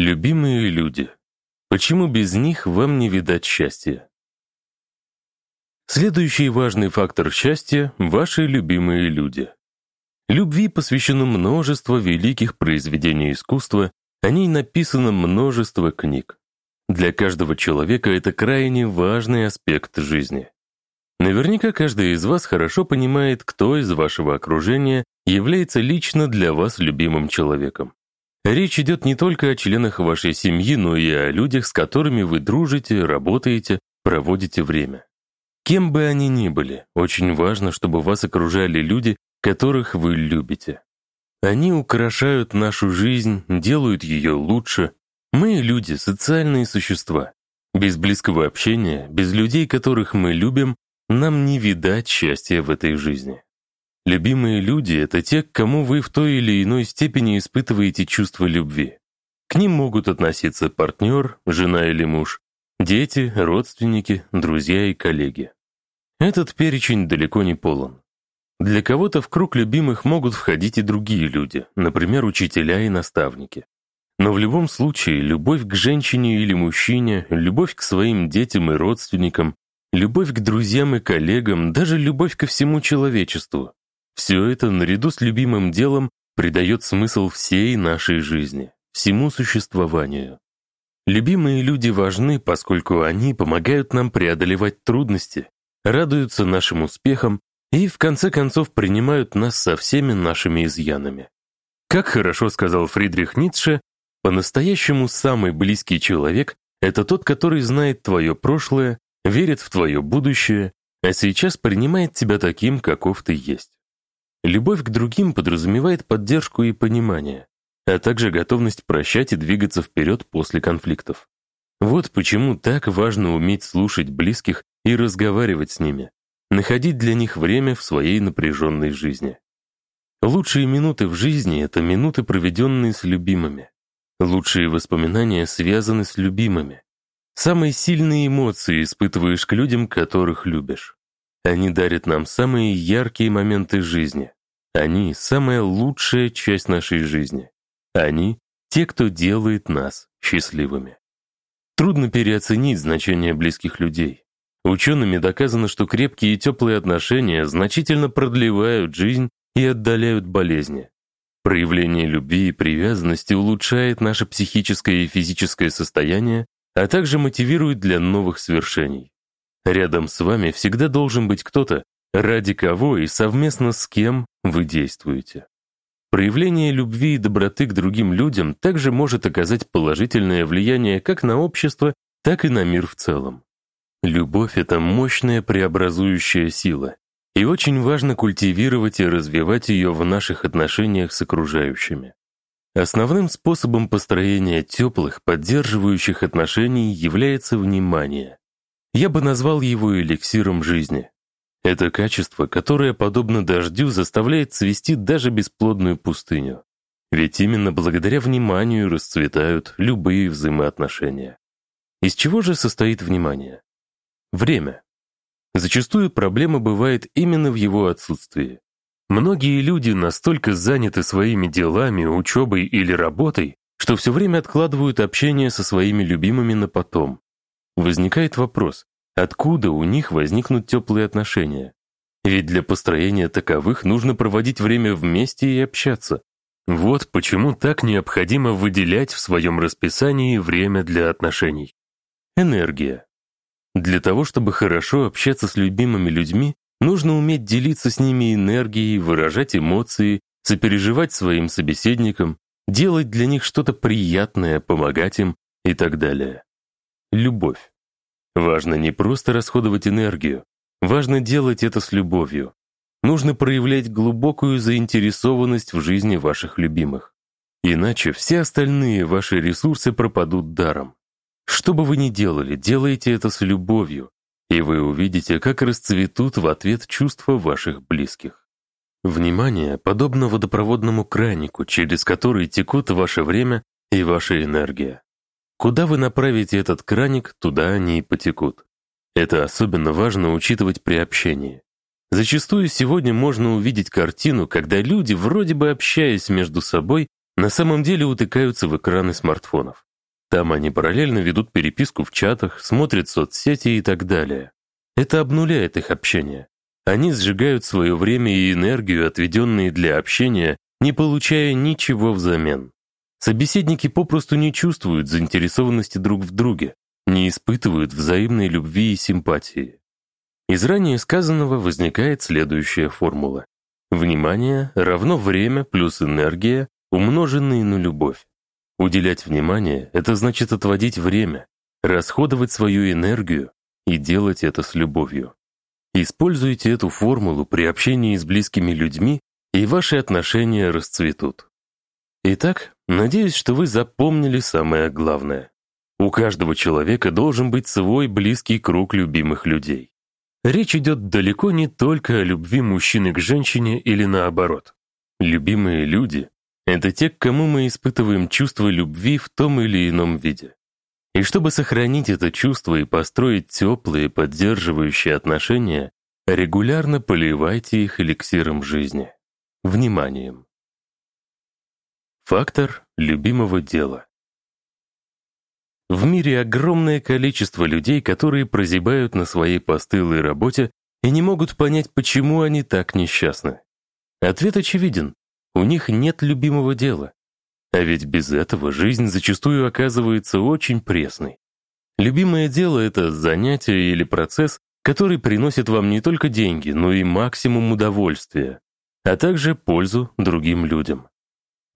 Любимые люди. Почему без них вам не видать счастья? Следующий важный фактор счастья – ваши любимые люди. Любви посвящено множество великих произведений искусства, о ней написано множество книг. Для каждого человека это крайне важный аспект жизни. Наверняка каждый из вас хорошо понимает, кто из вашего окружения является лично для вас любимым человеком. Речь идет не только о членах вашей семьи, но и о людях, с которыми вы дружите, работаете, проводите время. Кем бы они ни были, очень важно, чтобы вас окружали люди, которых вы любите. Они украшают нашу жизнь, делают ее лучше. Мы, люди, социальные существа. Без близкого общения, без людей, которых мы любим, нам не видать счастья в этой жизни. Любимые люди — это те, к кому вы в той или иной степени испытываете чувство любви. К ним могут относиться партнер, жена или муж, дети, родственники, друзья и коллеги. Этот перечень далеко не полон. Для кого-то в круг любимых могут входить и другие люди, например, учителя и наставники. Но в любом случае, любовь к женщине или мужчине, любовь к своим детям и родственникам, любовь к друзьям и коллегам, даже любовь ко всему человечеству все это, наряду с любимым делом, придает смысл всей нашей жизни, всему существованию. Любимые люди важны, поскольку они помогают нам преодолевать трудности, радуются нашим успехам и, в конце концов, принимают нас со всеми нашими изъянами. Как хорошо сказал Фридрих Ницше, по-настоящему самый близкий человек — это тот, который знает твое прошлое, верит в твое будущее, а сейчас принимает тебя таким, каков ты есть. Любовь к другим подразумевает поддержку и понимание, а также готовность прощать и двигаться вперед после конфликтов. Вот почему так важно уметь слушать близких и разговаривать с ними, находить для них время в своей напряженной жизни. Лучшие минуты в жизни — это минуты, проведенные с любимыми. Лучшие воспоминания связаны с любимыми. Самые сильные эмоции испытываешь к людям, которых любишь. Они дарят нам самые яркие моменты жизни. Они — самая лучшая часть нашей жизни. Они — те, кто делает нас счастливыми. Трудно переоценить значение близких людей. Учеными доказано, что крепкие и теплые отношения значительно продлевают жизнь и отдаляют болезни. Проявление любви и привязанности улучшает наше психическое и физическое состояние, а также мотивирует для новых свершений. Рядом с вами всегда должен быть кто-то, ради кого и совместно с кем вы действуете. Проявление любви и доброты к другим людям также может оказать положительное влияние как на общество, так и на мир в целом. Любовь — это мощная преобразующая сила, и очень важно культивировать и развивать ее в наших отношениях с окружающими. Основным способом построения теплых, поддерживающих отношений является внимание. Я бы назвал его эликсиром жизни. Это качество, которое, подобно дождю, заставляет цвести даже бесплодную пустыню. Ведь именно благодаря вниманию расцветают любые взаимоотношения. Из чего же состоит внимание? Время. Зачастую проблема бывает именно в его отсутствии. Многие люди настолько заняты своими делами, учебой или работой, что все время откладывают общение со своими любимыми на потом, Возникает вопрос, откуда у них возникнут теплые отношения? Ведь для построения таковых нужно проводить время вместе и общаться. Вот почему так необходимо выделять в своем расписании время для отношений. Энергия. Для того, чтобы хорошо общаться с любимыми людьми, нужно уметь делиться с ними энергией, выражать эмоции, сопереживать своим собеседникам, делать для них что-то приятное, помогать им и так далее. Любовь. Важно не просто расходовать энергию, важно делать это с любовью. Нужно проявлять глубокую заинтересованность в жизни ваших любимых. Иначе все остальные ваши ресурсы пропадут даром. Что бы вы ни делали, делайте это с любовью, и вы увидите, как расцветут в ответ чувства ваших близких. Внимание подобно водопроводному кранику, через который текут ваше время и ваша энергия. Куда вы направите этот краник, туда они и потекут. Это особенно важно учитывать при общении. Зачастую сегодня можно увидеть картину, когда люди, вроде бы общаясь между собой, на самом деле утыкаются в экраны смартфонов. Там они параллельно ведут переписку в чатах, смотрят соцсети и так далее. Это обнуляет их общение. Они сжигают свое время и энергию, отведенные для общения, не получая ничего взамен. Собеседники попросту не чувствуют заинтересованности друг в друге, не испытывают взаимной любви и симпатии. Из ранее сказанного возникает следующая формула. Внимание равно время плюс энергия, умноженные на любовь. Уделять внимание — это значит отводить время, расходовать свою энергию и делать это с любовью. Используйте эту формулу при общении с близкими людьми, и ваши отношения расцветут. Итак, надеюсь, что вы запомнили самое главное. У каждого человека должен быть свой близкий круг любимых людей. Речь идет далеко не только о любви мужчины к женщине или наоборот. Любимые люди — это те, к кому мы испытываем чувство любви в том или ином виде. И чтобы сохранить это чувство и построить теплые, поддерживающие отношения, регулярно поливайте их эликсиром жизни. Вниманием. Фактор любимого дела. В мире огромное количество людей, которые прозябают на своей постылой работе и не могут понять, почему они так несчастны. Ответ очевиден. У них нет любимого дела. А ведь без этого жизнь зачастую оказывается очень пресной. Любимое дело — это занятие или процесс, который приносит вам не только деньги, но и максимум удовольствия, а также пользу другим людям.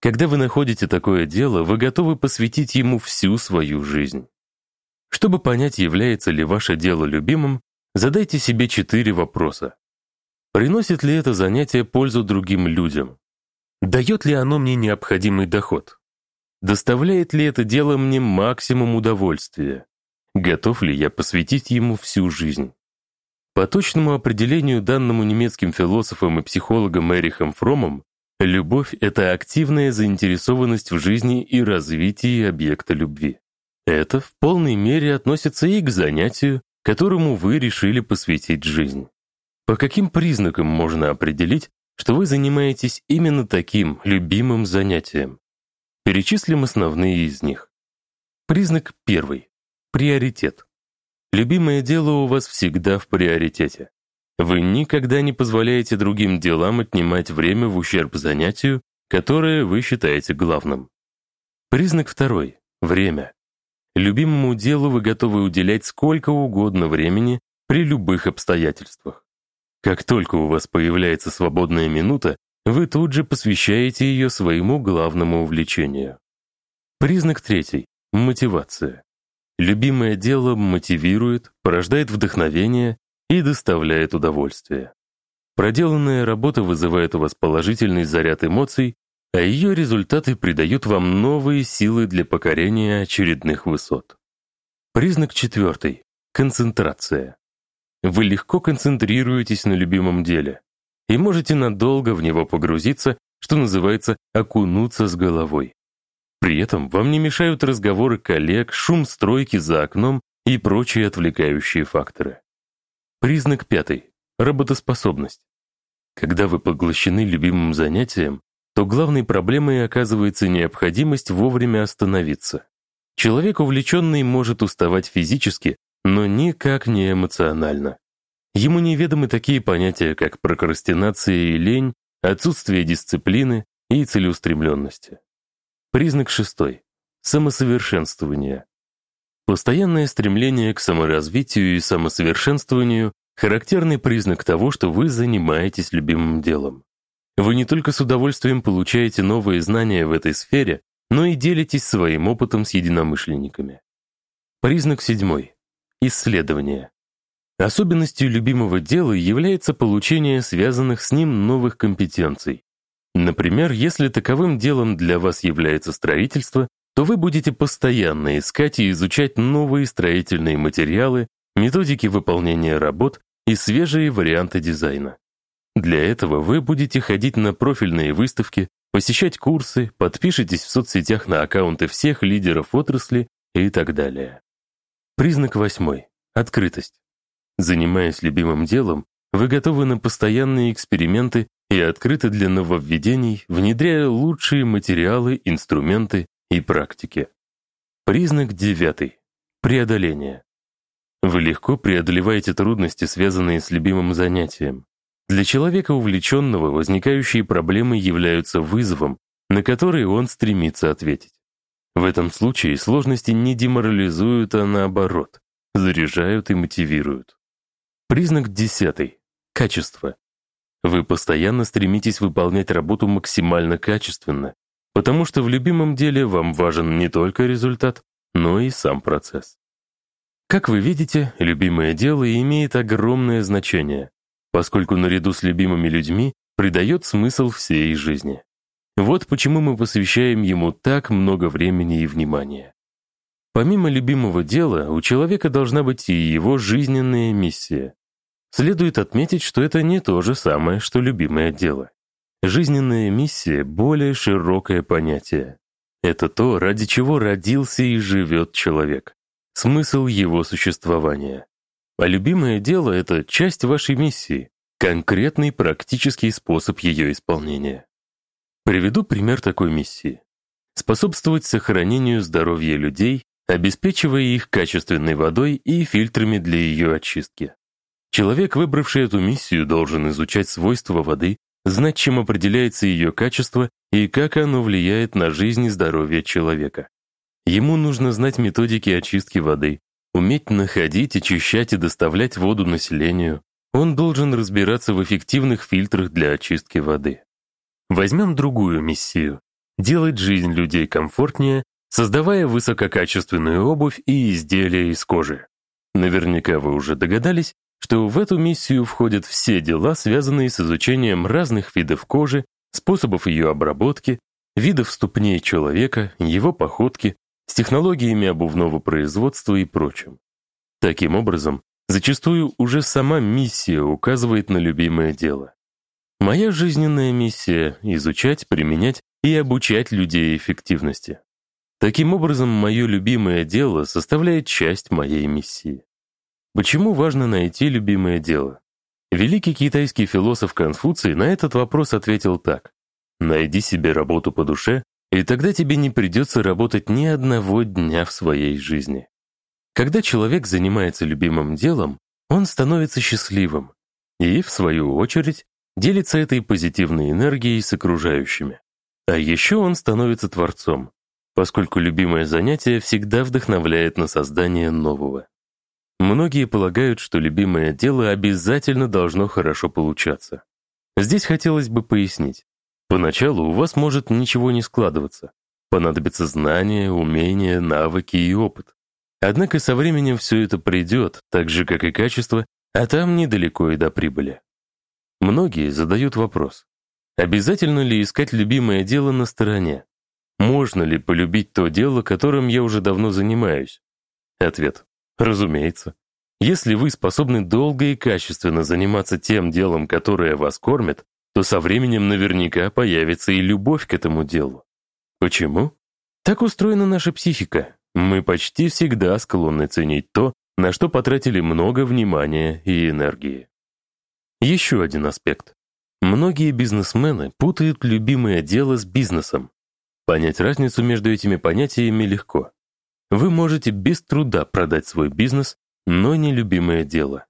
Когда вы находите такое дело, вы готовы посвятить ему всю свою жизнь. Чтобы понять, является ли ваше дело любимым, задайте себе четыре вопроса. Приносит ли это занятие пользу другим людям? Дает ли оно мне необходимый доход? Доставляет ли это дело мне максимум удовольствия? Готов ли я посвятить ему всю жизнь? По точному определению, данному немецким философом и психологом Эрихом Фромом, Любовь — это активная заинтересованность в жизни и развитии объекта любви. Это в полной мере относится и к занятию, которому вы решили посвятить жизнь. По каким признакам можно определить, что вы занимаетесь именно таким любимым занятием? Перечислим основные из них. Признак первый. Приоритет. Любимое дело у вас всегда в приоритете. Вы никогда не позволяете другим делам отнимать время в ущерб занятию, которое вы считаете главным. Признак второй — время. Любимому делу вы готовы уделять сколько угодно времени при любых обстоятельствах. Как только у вас появляется свободная минута, вы тут же посвящаете ее своему главному увлечению. Признак третий — мотивация. Любимое дело мотивирует, порождает вдохновение и доставляет удовольствие. Проделанная работа вызывает у вас положительный заряд эмоций, а ее результаты придают вам новые силы для покорения очередных высот. Признак четвертый — концентрация. Вы легко концентрируетесь на любимом деле и можете надолго в него погрузиться, что называется окунуться с головой. При этом вам не мешают разговоры коллег, шум стройки за окном и прочие отвлекающие факторы. Признак пятый – работоспособность. Когда вы поглощены любимым занятием, то главной проблемой оказывается необходимость вовремя остановиться. Человек увлеченный может уставать физически, но никак не эмоционально. Ему неведомы такие понятия, как прокрастинация и лень, отсутствие дисциплины и целеустремленности. Признак шестой – самосовершенствование. Постоянное стремление к саморазвитию и самосовершенствованию – характерный признак того, что вы занимаетесь любимым делом. Вы не только с удовольствием получаете новые знания в этой сфере, но и делитесь своим опытом с единомышленниками. Признак седьмой. Исследование. Особенностью любимого дела является получение связанных с ним новых компетенций. Например, если таковым делом для вас является строительство, то вы будете постоянно искать и изучать новые строительные материалы, методики выполнения работ и свежие варианты дизайна. Для этого вы будете ходить на профильные выставки, посещать курсы, подпишитесь в соцсетях на аккаунты всех лидеров отрасли и так далее. Признак восьмой. Открытость. Занимаясь любимым делом, вы готовы на постоянные эксперименты и открыты для нововведений, внедряя лучшие материалы, инструменты и практики. Признак девятый. Преодоление. Вы легко преодолеваете трудности, связанные с любимым занятием. Для человека увлеченного возникающие проблемы являются вызовом, на который он стремится ответить. В этом случае сложности не деморализуют, а наоборот, заряжают и мотивируют. Признак десятый. Качество. Вы постоянно стремитесь выполнять работу максимально качественно, потому что в любимом деле вам важен не только результат, но и сам процесс. Как вы видите, любимое дело имеет огромное значение, поскольку наряду с любимыми людьми придает смысл всей жизни. Вот почему мы посвящаем ему так много времени и внимания. Помимо любимого дела, у человека должна быть и его жизненная миссия. Следует отметить, что это не то же самое, что любимое дело. Жизненная миссия — более широкое понятие. Это то, ради чего родился и живет человек. Смысл его существования. А любимое дело — это часть вашей миссии, конкретный практический способ ее исполнения. Приведу пример такой миссии. Способствовать сохранению здоровья людей, обеспечивая их качественной водой и фильтрами для ее очистки. Человек, выбравший эту миссию, должен изучать свойства воды, знать, чем определяется ее качество и как оно влияет на жизнь и здоровье человека. Ему нужно знать методики очистки воды, уметь находить, очищать и доставлять воду населению. Он должен разбираться в эффективных фильтрах для очистки воды. Возьмем другую миссию — делать жизнь людей комфортнее, создавая высококачественную обувь и изделия из кожи. Наверняка вы уже догадались, что в эту миссию входят все дела, связанные с изучением разных видов кожи, способов ее обработки, видов ступней человека, его походки, с технологиями обувного производства и прочим. Таким образом, зачастую уже сама миссия указывает на любимое дело. Моя жизненная миссия — изучать, применять и обучать людей эффективности. Таким образом, мое любимое дело составляет часть моей миссии. Почему важно найти любимое дело? Великий китайский философ Конфуций на этот вопрос ответил так. «Найди себе работу по душе, и тогда тебе не придется работать ни одного дня в своей жизни». Когда человек занимается любимым делом, он становится счастливым и, в свою очередь, делится этой позитивной энергией с окружающими. А еще он становится творцом, поскольку любимое занятие всегда вдохновляет на создание нового. Многие полагают, что любимое дело обязательно должно хорошо получаться. Здесь хотелось бы пояснить. Поначалу у вас может ничего не складываться. Понадобятся знания, умения, навыки и опыт. Однако со временем все это придет, так же, как и качество, а там недалеко и до прибыли. Многие задают вопрос. Обязательно ли искать любимое дело на стороне? Можно ли полюбить то дело, которым я уже давно занимаюсь? Ответ. Разумеется. Если вы способны долго и качественно заниматься тем делом, которое вас кормит, то со временем наверняка появится и любовь к этому делу. Почему? Так устроена наша психика. Мы почти всегда склонны ценить то, на что потратили много внимания и энергии. Еще один аспект. Многие бизнесмены путают любимое дело с бизнесом. Понять разницу между этими понятиями легко. Вы можете без труда продать свой бизнес, но не любимое дело.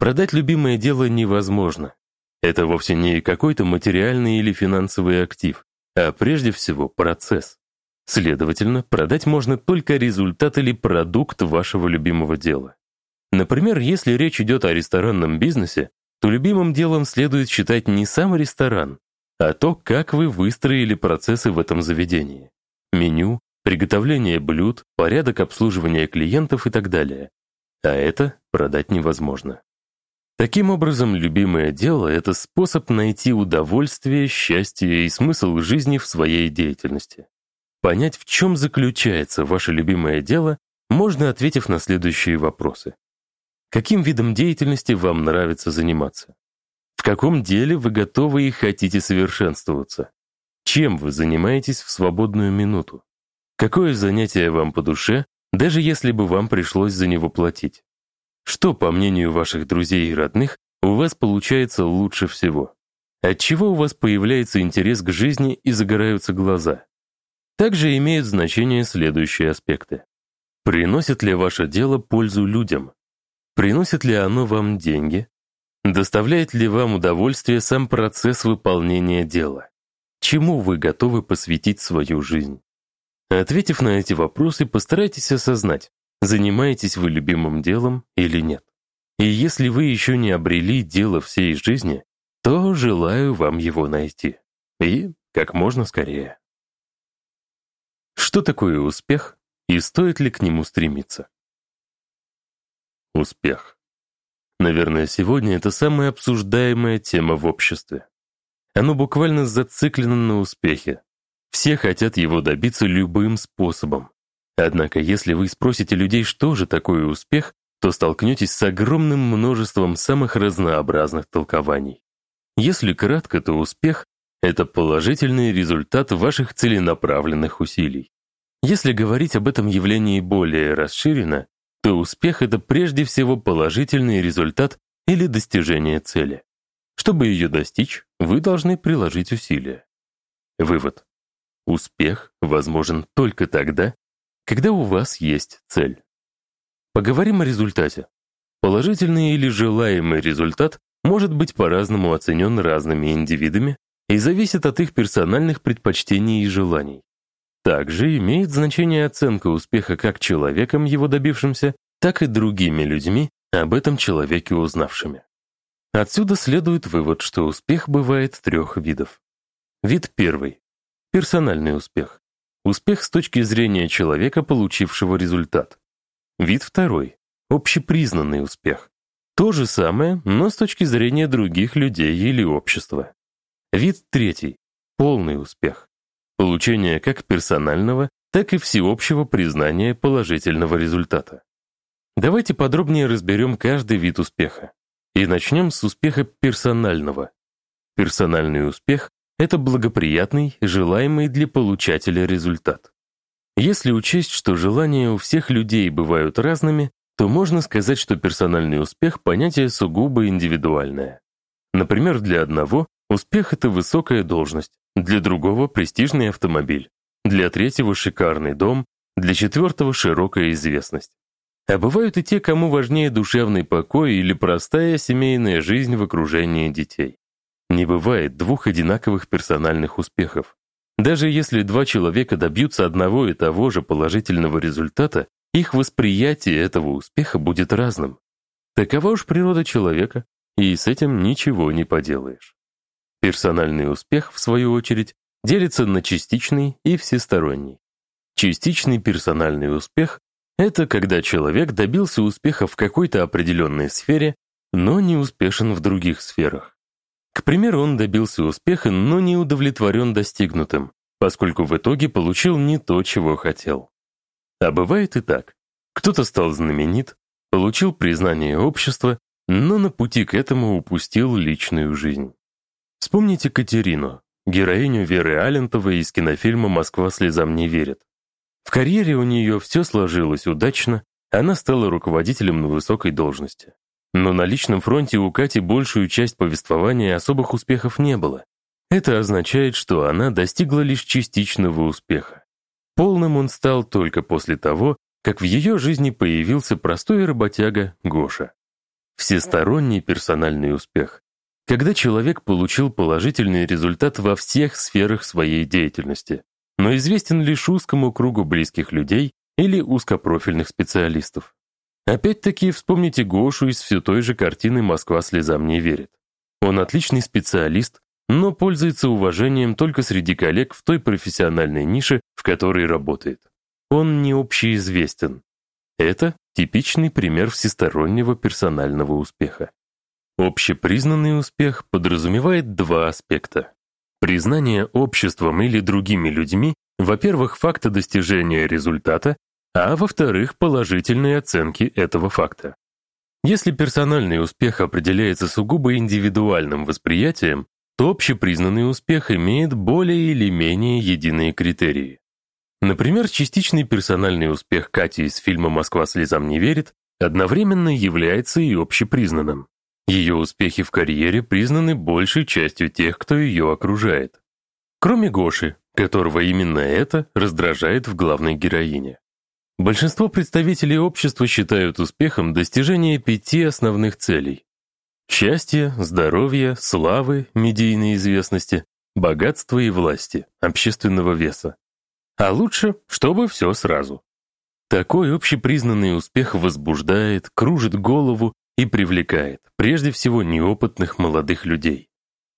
Продать любимое дело невозможно. Это вовсе не какой-то материальный или финансовый актив, а прежде всего процесс. Следовательно, продать можно только результат или продукт вашего любимого дела. Например, если речь идет о ресторанном бизнесе, то любимым делом следует считать не сам ресторан, а то, как вы выстроили процессы в этом заведении. Меню, приготовление блюд, порядок обслуживания клиентов и так далее. А это продать невозможно. Таким образом, любимое дело — это способ найти удовольствие, счастье и смысл жизни в своей деятельности. Понять, в чем заключается ваше любимое дело, можно, ответив на следующие вопросы. Каким видом деятельности вам нравится заниматься? В каком деле вы готовы и хотите совершенствоваться? Чем вы занимаетесь в свободную минуту? Какое занятие вам по душе, даже если бы вам пришлось за него платить? Что, по мнению ваших друзей и родных, у вас получается лучше всего? От чего у вас появляется интерес к жизни и загораются глаза? Также имеют значение следующие аспекты. Приносит ли ваше дело пользу людям? Приносит ли оно вам деньги? Доставляет ли вам удовольствие сам процесс выполнения дела? Чему вы готовы посвятить свою жизнь? Ответив на эти вопросы, постарайтесь осознать, занимаетесь вы любимым делом или нет. И если вы еще не обрели дело всей жизни, то желаю вам его найти. И как можно скорее. Что такое успех и стоит ли к нему стремиться? Успех. Наверное, сегодня это самая обсуждаемая тема в обществе. Оно буквально зациклено на успехе. Все хотят его добиться любым способом. Однако, если вы спросите людей, что же такое успех, то столкнетесь с огромным множеством самых разнообразных толкований. Если кратко, то успех — это положительный результат ваших целенаправленных усилий. Если говорить об этом явлении более расширенно, то успех — это прежде всего положительный результат или достижение цели. Чтобы ее достичь, вы должны приложить усилия. Вывод. Успех возможен только тогда, когда у вас есть цель. Поговорим о результате. Положительный или желаемый результат может быть по-разному оценен разными индивидами и зависит от их персональных предпочтений и желаний. Также имеет значение оценка успеха как человеком, его добившимся, так и другими людьми, об этом человеке узнавшими. Отсюда следует вывод, что успех бывает трех видов. Вид первый – персональный успех. Успех с точки зрения человека, получившего результат. Вид второй – общепризнанный успех. То же самое, но с точки зрения других людей или общества. Вид третий – полный успех. Получение как персонального, так и всеобщего признания положительного результата. Давайте подробнее разберем каждый вид успеха. И начнем с успеха персонального. Персональный успех — это благоприятный, желаемый для получателя результат. Если учесть, что желания у всех людей бывают разными, то можно сказать, что персональный успех — понятие сугубо индивидуальное. Например, для одного успех — это высокая должность, для другого — престижный автомобиль, для третьего — шикарный дом, для четвертого — широкая известность. А бывают и те, кому важнее душевный покой или простая семейная жизнь в окружении детей. Не бывает двух одинаковых персональных успехов. Даже если два человека добьются одного и того же положительного результата, их восприятие этого успеха будет разным. Такова уж природа человека, и с этим ничего не поделаешь. Персональный успех, в свою очередь, делится на частичный и всесторонний. Частичный персональный успех это когда человек добился успеха в какой-то определенной сфере, но не успешен в других сферах. К примеру, он добился успеха, но не удовлетворен достигнутым, поскольку в итоге получил не то, чего хотел. А бывает и так. Кто-то стал знаменит, получил признание общества, но на пути к этому упустил личную жизнь. Вспомните Катерину, героиню Веры Алентовой из кинофильма «Москва слезам не верит». В карьере у нее все сложилось удачно, она стала руководителем на высокой должности. Но на личном фронте у Кати большую часть повествования особых успехов не было. Это означает, что она достигла лишь частичного успеха. Полным он стал только после того, как в ее жизни появился простой работяга Гоша. Всесторонний персональный успех. Когда человек получил положительный результат во всех сферах своей деятельности, но известен лишь узкому кругу близких людей или узкопрофильных специалистов. Опять-таки вспомните Гошу из все той же картины «Москва слезам не верит». Он отличный специалист, но пользуется уважением только среди коллег в той профессиональной нише, в которой работает. Он не общеизвестен. Это типичный пример всестороннего персонального успеха. Общепризнанный успех подразумевает два аспекта. Признание обществом или другими людьми, во-первых, факта достижения результата, а во-вторых, положительной оценки этого факта. Если персональный успех определяется сугубо индивидуальным восприятием, то общепризнанный успех имеет более или менее единые критерии. Например, частичный персональный успех Кати из фильма «Москва слезам не верит» одновременно является и общепризнанным. Ее успехи в карьере признаны большей частью тех, кто ее окружает. Кроме Гоши, которого именно это раздражает в главной героине. Большинство представителей общества считают успехом достижение пяти основных целей. Счастье, здоровье, славы, медийной известности, богатства и власти, общественного веса. А лучше, чтобы все сразу. Такой общепризнанный успех возбуждает, кружит голову и привлекает, прежде всего, неопытных молодых людей.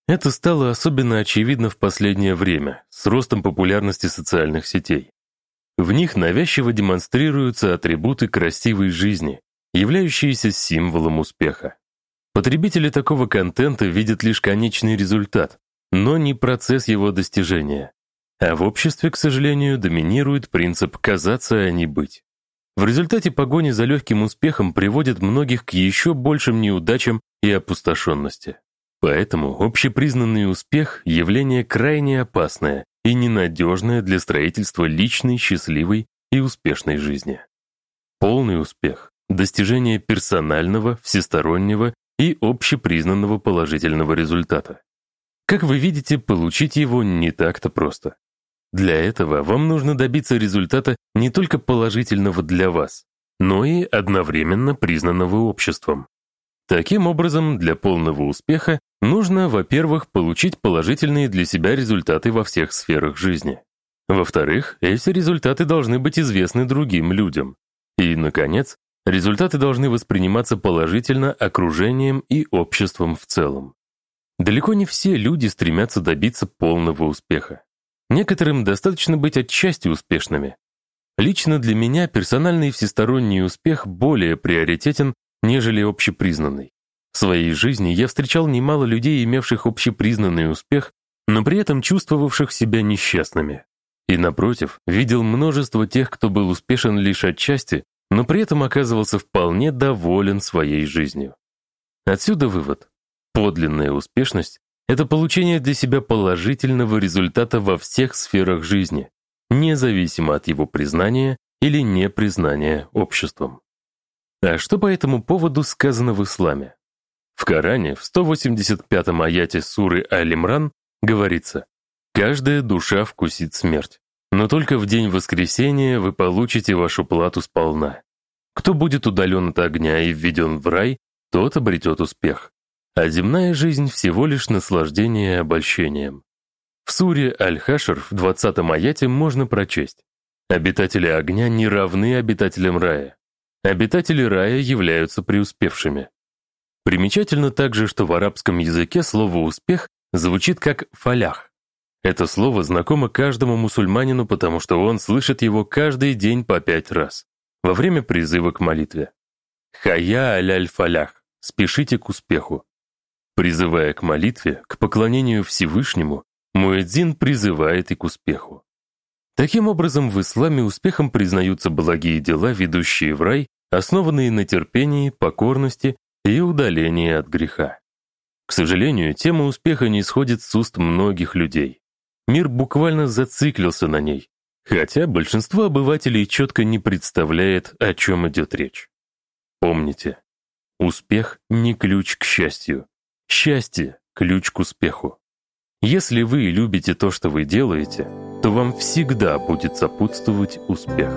Это стало особенно очевидно в последнее время, с ростом популярности социальных сетей. В них навязчиво демонстрируются атрибуты красивой жизни, являющиеся символом успеха. Потребители такого контента видят лишь конечный результат, но не процесс его достижения. А в обществе, к сожалению, доминирует принцип «казаться, а не быть». В результате погони за легким успехом приводит многих к еще большим неудачам и опустошенности. Поэтому общепризнанный успех – явление крайне опасное и ненадежное для строительства личной, счастливой и успешной жизни. Полный успех – достижение персонального, всестороннего и общепризнанного положительного результата. Как вы видите, получить его не так-то просто. Для этого вам нужно добиться результата не только положительного для вас, но и одновременно признанного обществом. Таким образом, для полного успеха нужно, во-первых, получить положительные для себя результаты во всех сферах жизни. Во-вторых, эти результаты должны быть известны другим людям. И, наконец, результаты должны восприниматься положительно окружением и обществом в целом. Далеко не все люди стремятся добиться полного успеха. Некоторым достаточно быть отчасти успешными. Лично для меня персональный всесторонний успех более приоритетен, нежели общепризнанный. В своей жизни я встречал немало людей, имевших общепризнанный успех, но при этом чувствовавших себя несчастными. И, напротив, видел множество тех, кто был успешен лишь отчасти, но при этом оказывался вполне доволен своей жизнью. Отсюда вывод. Подлинная успешность — это получение для себя положительного результата во всех сферах жизни, независимо от его признания или непризнания обществом. А что по этому поводу сказано в исламе? В Коране, в 185-м аяте суры Аль-Имран, говорится «Каждая душа вкусит смерть, но только в день воскресения вы получите вашу плату сполна. Кто будет удален от огня и введен в рай, тот обретет успех. А земная жизнь всего лишь наслаждение обольщением». В суре Аль-Хашр в 20-м аяте можно прочесть «Обитатели огня не равны обитателям рая, Обитатели рая являются преуспевшими. Примечательно также, что в арабском языке слово «успех» звучит как «фалях». Это слово знакомо каждому мусульманину, потому что он слышит его каждый день по пять раз, во время призыва к молитве. «Хая аляль-фалях» — «спешите к успеху». Призывая к молитве, к поклонению Всевышнему, Муэдзин призывает и к успеху. Таким образом, в исламе успехом признаются благие дела, ведущие в рай, основанные на терпении, покорности и удалении от греха. К сожалению, тема успеха не сходит с уст многих людей. Мир буквально зациклился на ней, хотя большинство обывателей четко не представляет, о чем идет речь. Помните, успех не ключ к счастью. Счастье — ключ к успеху. Если вы любите то, что вы делаете, то вам всегда будет сопутствовать успех.